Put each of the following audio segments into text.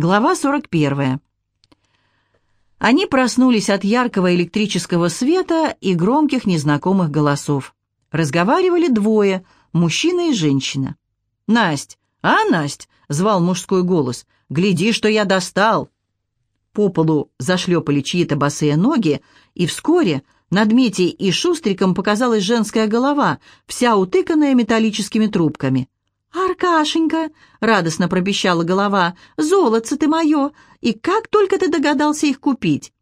Глава 41. Они проснулись от яркого электрического света и громких незнакомых голосов. Разговаривали двое, мужчина и женщина. «Насть! А, Насть!» — звал мужской голос. «Гляди, что я достал!» По полу зашлепали чьи-то босые ноги, и вскоре над Митей и Шустриком показалась женская голова, вся утыканная металлическими трубками. «Аркашенька!» — радостно пропищала голова. «Золотце ты мое! И как только ты догадался их купить?»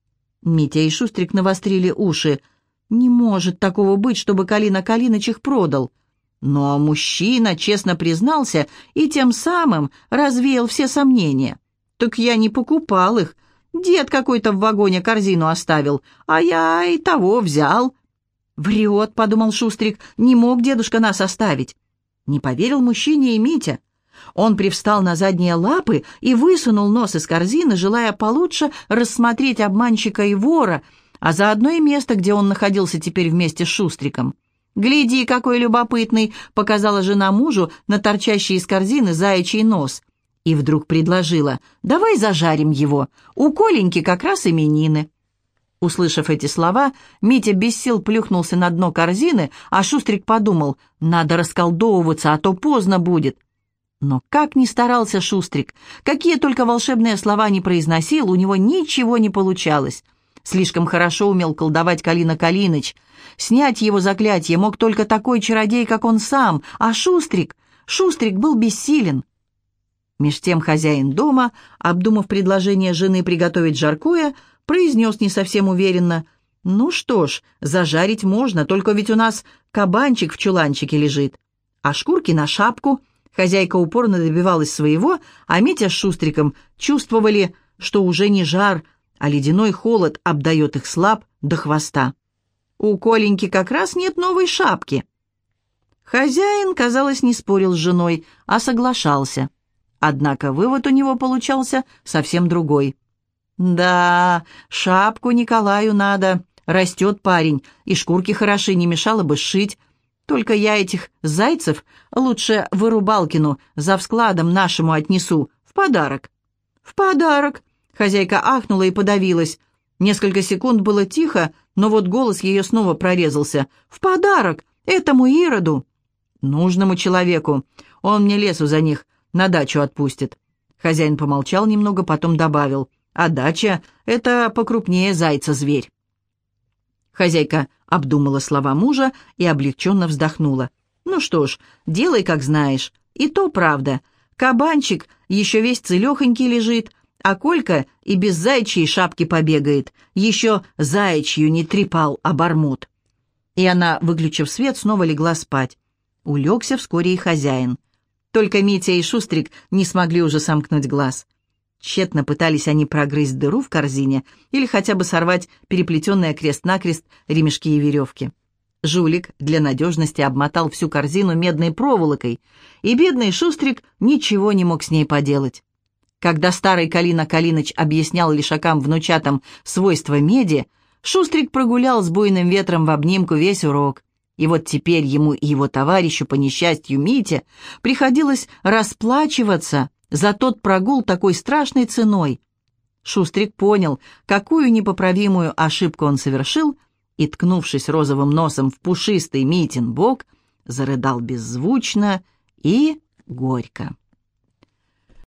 Митя и Шустрик навострили уши. «Не может такого быть, чтобы Калина Калиныч их продал!» Но мужчина честно признался и тем самым развеял все сомнения. «Так я не покупал их. Дед какой-то в вагоне корзину оставил, а я и того взял». «Врет», — подумал Шустрик, — «не мог дедушка нас оставить». Не поверил мужчине и Митя. Он привстал на задние лапы и высунул нос из корзины, желая получше рассмотреть обманщика и вора, а заодно и место, где он находился теперь вместе с Шустриком. «Гляди, какой любопытный!» — показала жена мужу на торчащий из корзины заячий нос. И вдруг предложила, «Давай зажарим его, у Коленьки как раз именины». Услышав эти слова, Митя без сил плюхнулся на дно корзины, а Шустрик подумал, надо расколдовываться, а то поздно будет. Но как ни старался Шустрик, какие только волшебные слова не произносил, у него ничего не получалось. Слишком хорошо умел колдовать Калина Калиныч. Снять его заклятие мог только такой чародей, как он сам, а Шустрик... Шустрик был бессилен. Меж тем хозяин дома, обдумав предложение жены приготовить жаркое, произнес не совсем уверенно. «Ну что ж, зажарить можно, только ведь у нас кабанчик в чуланчике лежит. А шкурки на шапку». Хозяйка упорно добивалась своего, а Митя с Шустриком чувствовали, что уже не жар, а ледяной холод обдает их слаб до хвоста. У Коленьки как раз нет новой шапки. Хозяин, казалось, не спорил с женой, а соглашался. Однако вывод у него получался совсем другой. «Да, шапку Николаю надо. Растет парень, и шкурки хороши, не мешало бы сшить. Только я этих зайцев лучше вырубалкину за вскладом нашему отнесу. В подарок». «В подарок!» Хозяйка ахнула и подавилась. Несколько секунд было тихо, но вот голос ее снова прорезался. «В подарок! Этому Ироду!» «Нужному человеку. Он мне лесу за них на дачу отпустит». Хозяин помолчал немного, потом добавил а дача — это покрупнее зайца-зверь. Хозяйка обдумала слова мужа и облегченно вздохнула. «Ну что ж, делай, как знаешь. И то правда. Кабанчик еще весь целехонький лежит, а Колька и без зайчьей шапки побегает. Еще заячью не трепал обормот». И она, выключив свет, снова легла спать. Улегся вскоре и хозяин. Только Митя и Шустрик не смогли уже сомкнуть глаз. Тщетно пытались они прогрызть дыру в корзине или хотя бы сорвать переплетенные крест-накрест ремешки и веревки. Жулик для надежности обмотал всю корзину медной проволокой, и бедный Шустрик ничего не мог с ней поделать. Когда старый Калина Калиныч объяснял лишакам внучатам свойства меди, Шустрик прогулял с буйным ветром в обнимку весь урок. И вот теперь ему и его товарищу, по несчастью Мите, приходилось расплачиваться за тот прогул такой страшной ценой. Шустрик понял, какую непоправимую ошибку он совершил, и, ткнувшись розовым носом в пушистый Митин бок, зарыдал беззвучно и горько.